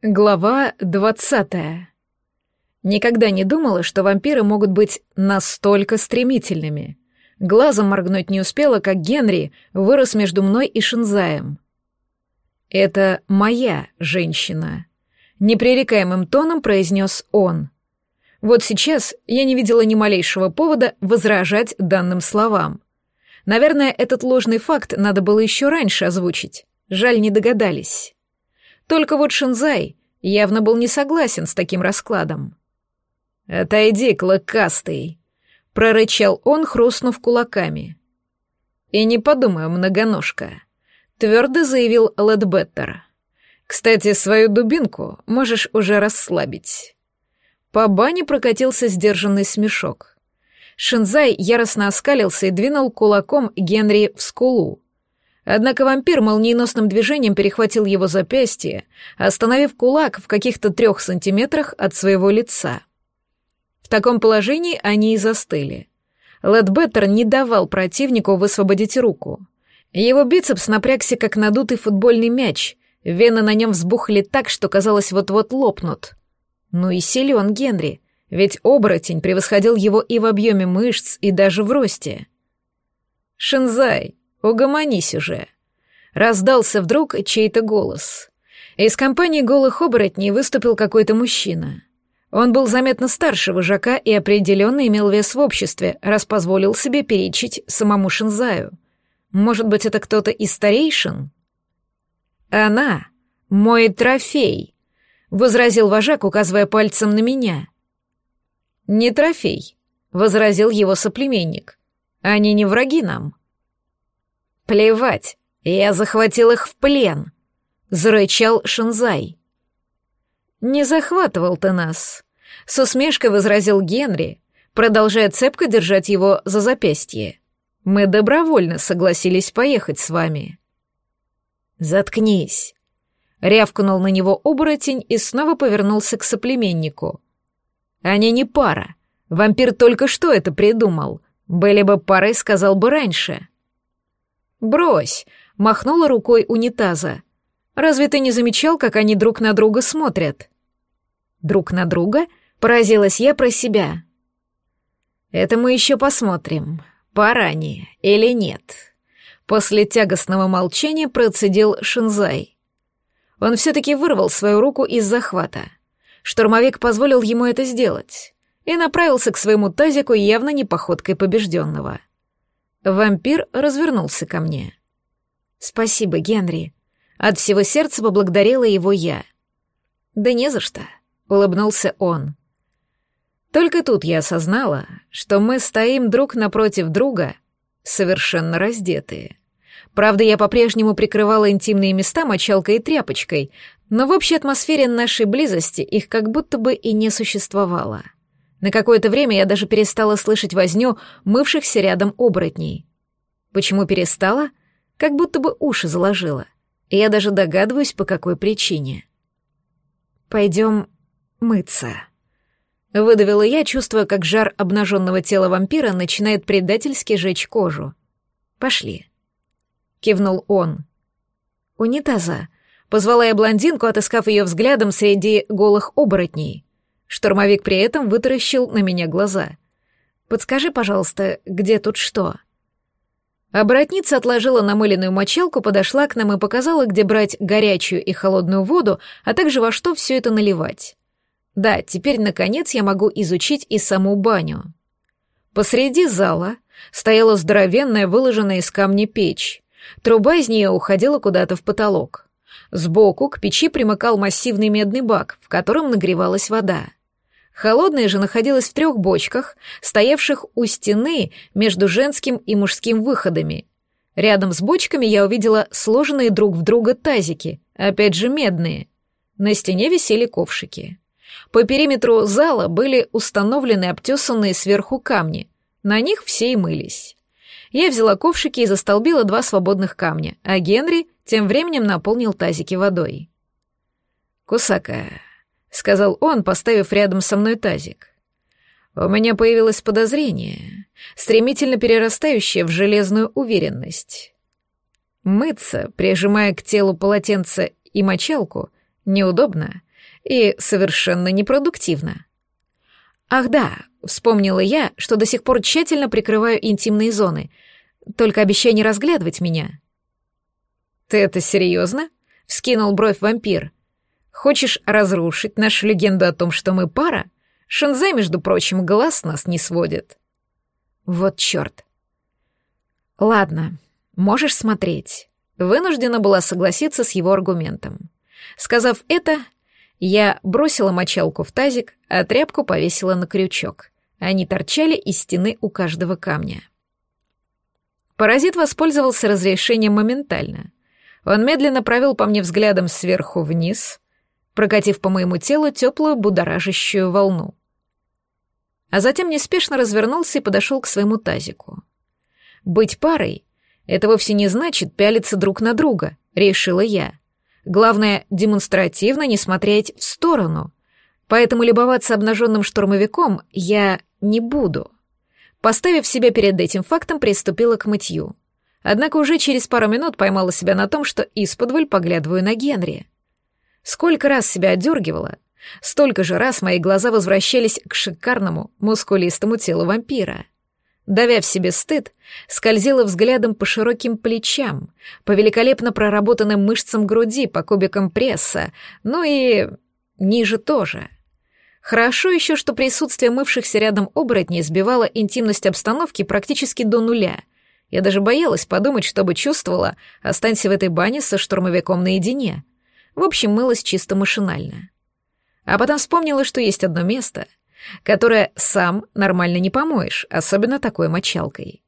Глава двадцатая. Никогда не думала, что вампиры могут быть настолько стремительными. Глазом моргнуть не успела, как Генри вырос между мной и Шинзаем. «Это моя женщина», — непререкаемым тоном произнес он. Вот сейчас я не видела ни малейшего повода возражать данным словам. Наверное, этот ложный факт надо было еще раньше озвучить. Жаль, не догадались. Только вот Шинзай явно был не согласен с таким раскладом. «Отойди, клыкастый!» — прорычал он, хрустнув кулаками. «И не подумаю, многоножка», — твердо заявил Ледбеттер. «Кстати, свою дубинку можешь уже расслабить». По бане прокатился сдержанный смешок. Шинзай яростно оскалился и двинул кулаком Генри в скулу. Однако вампир молниеносным движением перехватил его запястье, остановив кулак в каких-то трех сантиметрах от своего лица. В таком положении они и застыли. Ледбеттер не давал противнику высвободить руку. Его бицепс напрягся, как надутый футбольный мяч, вены на нем взбухли так, что казалось вот-вот лопнут. Ну и силен Генри, ведь оборотень превосходил его и в объеме мышц, и даже в росте. «Шинзай, «Угомонись уже!» Раздался вдруг чей-то голос. Из компании голых оборотней выступил какой-то мужчина. Он был заметно старше вожака и определенно имел вес в обществе, раз позволил себе перечить самому Шинзаю. Может быть, это кто-то из старейшин? «Она — мой трофей», — возразил вожак, указывая пальцем на меня. «Не трофей», — возразил его соплеменник. «Они не враги нам». «Плевать, я захватил их в плен», — зарычал Шинзай. «Не захватывал ты нас», — с усмешкой возразил Генри, продолжая цепко держать его за запястье. «Мы добровольно согласились поехать с вами». «Заткнись», — рявкнул на него оборотень и снова повернулся к соплеменнику. «Они не пара. Вампир только что это придумал. Были бы парой, сказал бы раньше». «Брось!» — махнула рукой унитаза. «Разве ты не замечал, как они друг на друга смотрят?» «Друг на друга?» — поразилась я про себя. «Это мы еще посмотрим, пора они или нет». После тягостного молчания процедил Шинзай. Он все-таки вырвал свою руку из захвата. Штурмовик позволил ему это сделать и направился к своему тазику явно не походкой побежденного. Вампир развернулся ко мне. «Спасибо, Генри». От всего сердца поблагодарила его я. «Да не за что», — улыбнулся он. Только тут я осознала, что мы стоим друг напротив друга, совершенно раздетые. Правда, я по-прежнему прикрывала интимные места мочалкой и тряпочкой, но в общей атмосфере нашей близости их как будто бы и не существовало. — на какое-то время я даже перестала слышать возню мывшихся рядом оборотней. Почему перестала? Как будто бы уши заложила. И я даже догадываюсь, по какой причине. «Пойдем мыться», — выдавила я, чувствуя, как жар обнаженного тела вампира начинает предательски жечь кожу. «Пошли», — кивнул он. «Унитаза», — позвала я блондинку, отыскав ее взглядом среди голых оборотней — Штурмовик при этом вытаращил на меня глаза. «Подскажи, пожалуйста, где тут что?» Оборотница отложила намыленную мочалку, подошла к нам и показала, где брать горячую и холодную воду, а также во что все это наливать. Да, теперь, наконец, я могу изучить и саму баню. Посреди зала стояла здоровенная, выложенная из камня печь. Труба из нее уходила куда-то в потолок. Сбоку к печи примыкал массивный медный бак, в котором нагревалась вода. Холодная же находилась в трех бочках, стоявших у стены между женским и мужским выходами. Рядом с бочками я увидела сложенные друг в друга тазики, опять же медные. На стене висели ковшики. По периметру зала были установлены обтесанные сверху камни. На них все и мылись. Я взяла ковшики и застолбила два свободных камня, а Генри тем временем наполнил тазики водой. «Кусака, — сказал он, поставив рядом со мной тазик. «У меня появилось подозрение, стремительно перерастающее в железную уверенность. Мыться, прижимая к телу полотенце и мочалку, неудобно, И совершенно непродуктивно. Ах да, вспомнила я, что до сих пор тщательно прикрываю интимные зоны, только обещай не разглядывать меня. Ты это серьезно? Вскинул бровь вампир. Хочешь разрушить нашу легенду о том, что мы пара? Шинзай, между прочим, глаз нас не сводит. Вот черт. Ладно, можешь смотреть. Вынуждена была согласиться с его аргументом. Сказав это, я бросила мочалку в тазик, а тряпку повесила на крючок. Они торчали из стены у каждого камня. Паразит воспользовался разрешением моментально. Он медленно провел по мне взглядом сверху вниз, прокатив по моему телу теплую будоражащую волну. А затем неспешно развернулся и подошел к своему тазику. Быть парой — это вовсе не значит пялиться друг на друга, решила я. Главное, демонстративно не смотреть в сторону. Поэтому любоваться обнаженным штурмовиком я не буду. Поставив себя перед этим фактом, приступила к мытью. Однако уже через пару минут поймала себя на том, что исподволь поглядываю на Генри. Сколько раз себя отдергивала, столько же раз мои глаза возвращались к шикарному, мускулистому телу вампира — давя в себе стыд, скользила взглядом по широким плечам, по великолепно проработанным мышцам груди, по кубикам пресса, ну и ниже тоже. Хорошо еще, что присутствие мывшихся рядом оборотней сбивало интимность обстановки практически до нуля. Я даже боялась подумать, что бы чувствовала, останься в этой бане со штурмовиком наедине. В общем, мылась чисто машинально. А потом вспомнила, что есть одно место — которое сам нормально не помоешь, особенно такой мочалкой.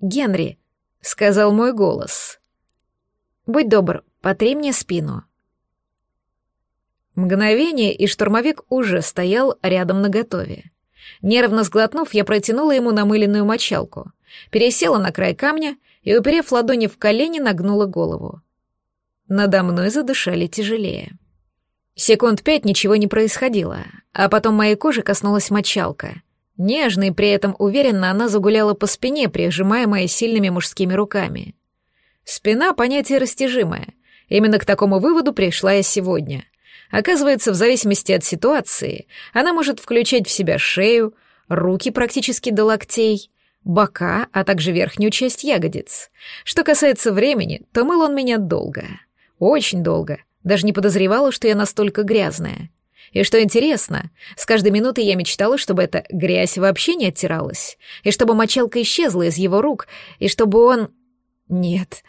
«Генри», — сказал мой голос, — «будь добр, потри мне спину». Мгновение, и штурмовик уже стоял рядом наготове. Нервно сглотнув, я протянула ему намыленную мочалку, пересела на край камня и, уперев ладони в колени, нагнула голову. Надо мной задышали тяжелее. Секунд пять ничего не происходило, а потом моей кожи коснулась мочалка. Нежно и при этом уверенно она загуляла по спине, прижимаемая сильными мужскими руками. Спина — понятие растяжимое. Именно к такому выводу пришла я сегодня. Оказывается, в зависимости от ситуации, она может включать в себя шею, руки практически до локтей, бока, а также верхнюю часть ягодиц. Что касается времени, то мыл он меня долго. Очень долго. Даже не подозревала, что я настолько грязная. И что интересно, с каждой минутой я мечтала, чтобы эта грязь вообще не оттиралась, и чтобы мочалка исчезла из его рук, и чтобы он... Нет,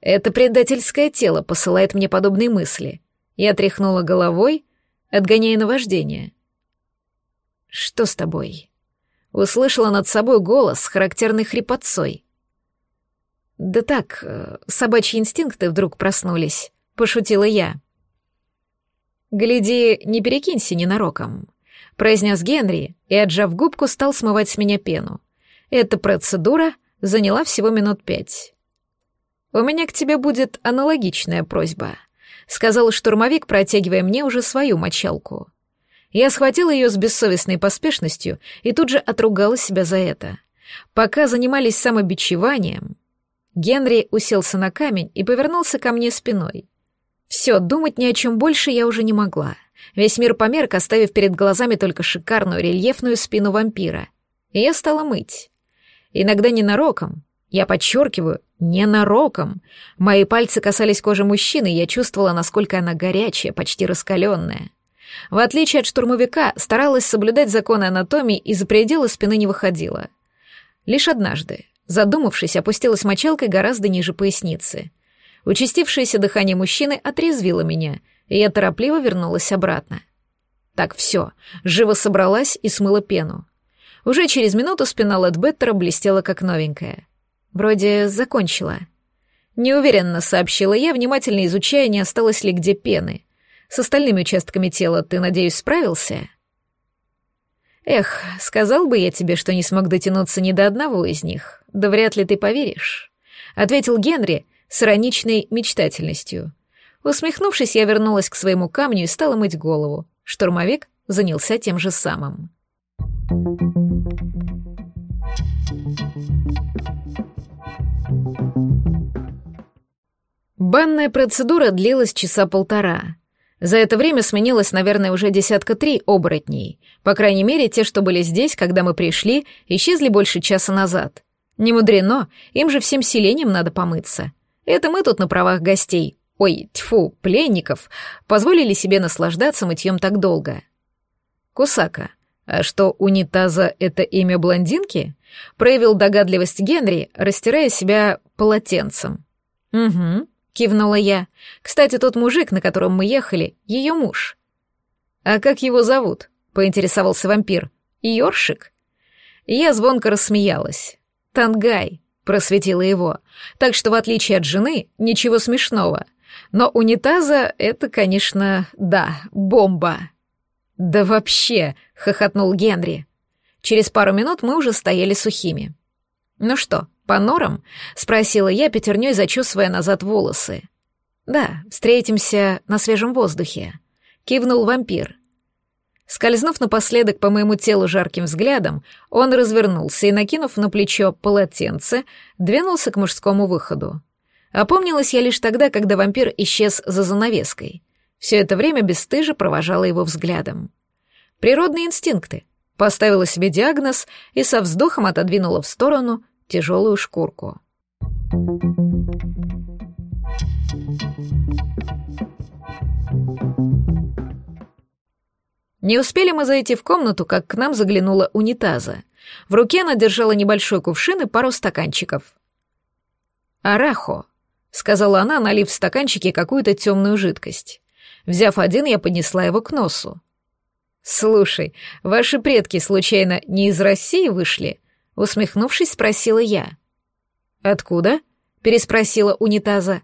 это предательское тело посылает мне подобные мысли. Я тряхнула головой, отгоняя наваждение. «Что с тобой?» Услышала над собой голос с характерной хрипотцой. «Да так, э, собачьи инстинкты вдруг проснулись», — пошутила я. «Гляди, не перекинься ненароком», — произнес Генри и, отжав губку, стал смывать с меня пену. Эта процедура заняла всего минут пять. «У меня к тебе будет аналогичная просьба», — сказал штурмовик, протягивая мне уже свою мочалку. Я схватила ее с бессовестной поспешностью и тут же отругала себя за это. Пока занимались самобичеванием, Генри уселся на камень и повернулся ко мне спиной. Все, думать ни о чем больше я уже не могла. Весь мир померк, оставив перед глазами только шикарную рельефную спину вампира. И я стала мыть. Иногда ненароком, я подчеркиваю, ненароком. Мои пальцы касались кожи мужчины, и я чувствовала, насколько она горячая, почти раскаленная. В отличие от штурмовика, старалась соблюдать законы анатомии и за пределы спины не выходила. Лишь однажды, задумавшись, опустилась мочалкой гораздо ниже поясницы — Участившееся дыхание мужчины отрезвило меня, и я торопливо вернулась обратно. Так, все, живо собралась и смыла пену. Уже через минуту спина Ледбеттера блестела как новенькая. Вроде закончила. Неуверенно сообщила я, внимательно изучая, не осталось ли где пены. С остальными участками тела ты, надеюсь, справился? Эх, сказал бы я тебе, что не смог дотянуться ни до одного из них. Да вряд ли ты поверишь. Ответил Генри, с ироничной мечтательностью. Усмехнувшись, я вернулась к своему камню и стала мыть голову. Штурмовик занялся тем же самым. Банная процедура длилась часа полтора. За это время сменилось, наверное, уже десятка три оборотней. По крайней мере, те, что были здесь, когда мы пришли, исчезли больше часа назад. Не мудрено, им же всем селением надо помыться. Это мы тут на правах гостей, ой, тьфу, пленников, позволили себе наслаждаться мытьем так долго. Кусака, а что, унитаза — это имя блондинки? Проявил догадливость Генри, растирая себя полотенцем. Угу, кивнула я. Кстати, тот мужик, на котором мы ехали, ее муж. А как его зовут? Поинтересовался вампир. Йоршик? Я звонко рассмеялась. Тангай, просветила его. Так что, в отличие от жены, ничего смешного. Но унитаза — это, конечно, да, бомба. Да вообще, хохотнул Генри. Через пару минут мы уже стояли сухими. Ну что, по норам? спросила я, пятерней зачесывая назад волосы. Да, встретимся на свежем воздухе, кивнул вампир. Скользнув напоследок по моему телу жарким взглядом, он развернулся и, накинув на плечо полотенце, двинулся к мужскому выходу. Опомнилась я лишь тогда, когда вампир исчез за занавеской. Все это время бесстыже провожала его взглядом. Природные инстинкты. Поставила себе диагноз и со вздохом отодвинула в сторону тяжелую шкурку. Не успели мы зайти в комнату, как к нам заглянула унитаза. В руке она держала небольшой кувшин и пару стаканчиков. «Арахо», — сказала она, налив в стаканчики какую-то темную жидкость. Взяв один, я поднесла его к носу. «Слушай, ваши предки, случайно, не из России вышли?» Усмехнувшись, спросила я. «Откуда?» — переспросила унитаза.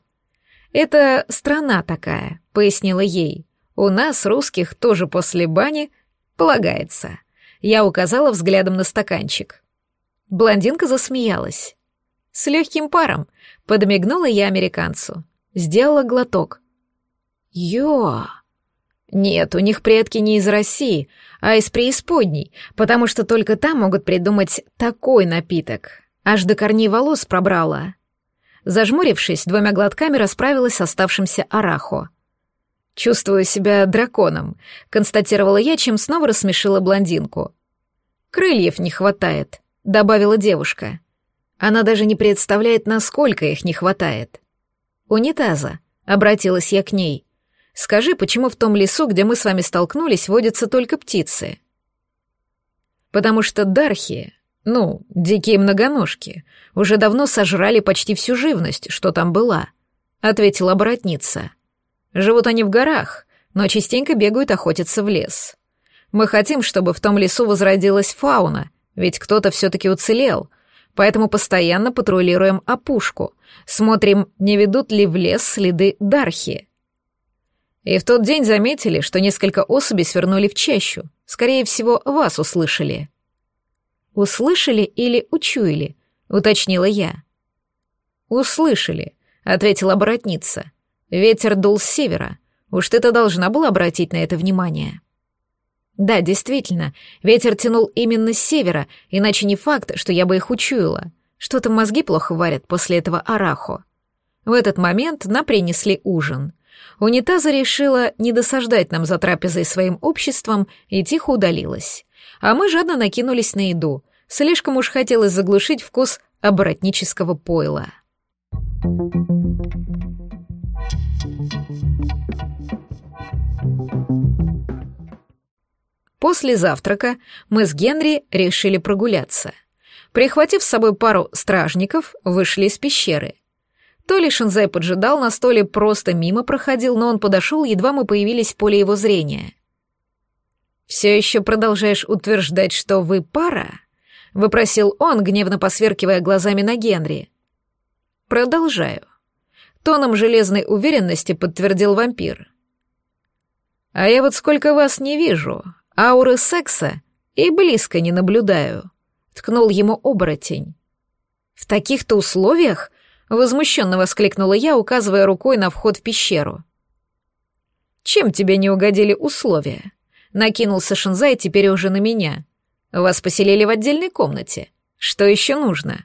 «Это страна такая», — пояснила ей. У нас, русских, тоже после бани полагается. Я указала взглядом на стаканчик. Блондинка засмеялась. С легким паром подмигнула я американцу. Сделала глоток. Йо! Нет, у них предки не из России, а из преисподней, потому что только там могут придумать такой напиток. Аж до корней волос пробрала. Зажмурившись, двумя глотками расправилась с оставшимся арахо. «Чувствую себя драконом», — констатировала я, чем снова рассмешила блондинку. «Крыльев не хватает», — добавила девушка. Она даже не представляет, насколько их не хватает. «Унитаза», — обратилась я к ней. «Скажи, почему в том лесу, где мы с вами столкнулись, водятся только птицы?» «Потому что дархи, ну, дикие многоножки, уже давно сожрали почти всю живность, что там была», — ответила оборотница. Живут они в горах, но частенько бегают охотиться в лес. Мы хотим, чтобы в том лесу возродилась фауна, ведь кто-то все-таки уцелел, поэтому постоянно патрулируем опушку, смотрим, не ведут ли в лес следы дархи. И в тот день заметили, что несколько особей свернули в чащу. Скорее всего, вас услышали. «Услышали или учуяли?» — уточнила я. «Услышали», — ответила оборотница. Ветер дул с севера. Уж ты-то должна была обратить на это внимание. Да, действительно, ветер тянул именно с севера, иначе не факт, что я бы их учуяла. Что-то мозги плохо варят после этого арахо. В этот момент нам принесли ужин. Унитаза решила не досаждать нам за трапезой своим обществом и тихо удалилась. А мы жадно накинулись на еду. Слишком уж хотелось заглушить вкус оборотнического пойла. После завтрака мы с Генри решили прогуляться. Прихватив с собой пару стражников, вышли из пещеры. То ли Шинзай поджидал нас, то ли просто мимо проходил, но он подошел, едва мы появились в поле его зрения. «Все еще продолжаешь утверждать, что вы пара?» — выпросил он, гневно посверкивая глазами на Генри. «Продолжаю». Тоном железной уверенности подтвердил вампир. «А я вот сколько вас не вижу, Ауры секса и близко не наблюдаю», — ткнул ему оборотень. «В таких-то условиях?» — возмущенно воскликнула я, указывая рукой на вход в пещеру. «Чем тебе не угодили условия?» — накинулся Шинзай теперь уже на меня. «Вас поселили в отдельной комнате. Что еще нужно?»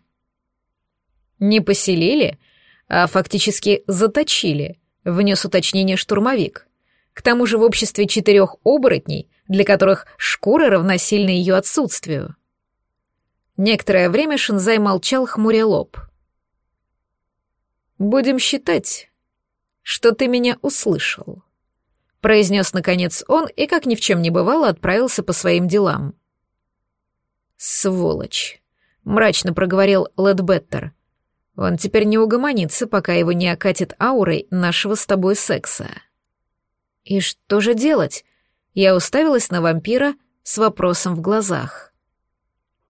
«Не поселили, а фактически заточили», — внес уточнение штурмовик. К тому же в обществе четырех оборотней, для которых шкура равносильна ее отсутствию. Некоторое время Шинзай молчал, хмуря лоб. «Будем считать, что ты меня услышал», — произнес наконец он и, как ни в чем не бывало, отправился по своим делам. «Сволочь», — мрачно проговорил Ледбеттер. «Он теперь не угомонится, пока его не окатит аурой нашего с тобой секса». «И что же делать?» Я уставилась на вампира с вопросом в глазах.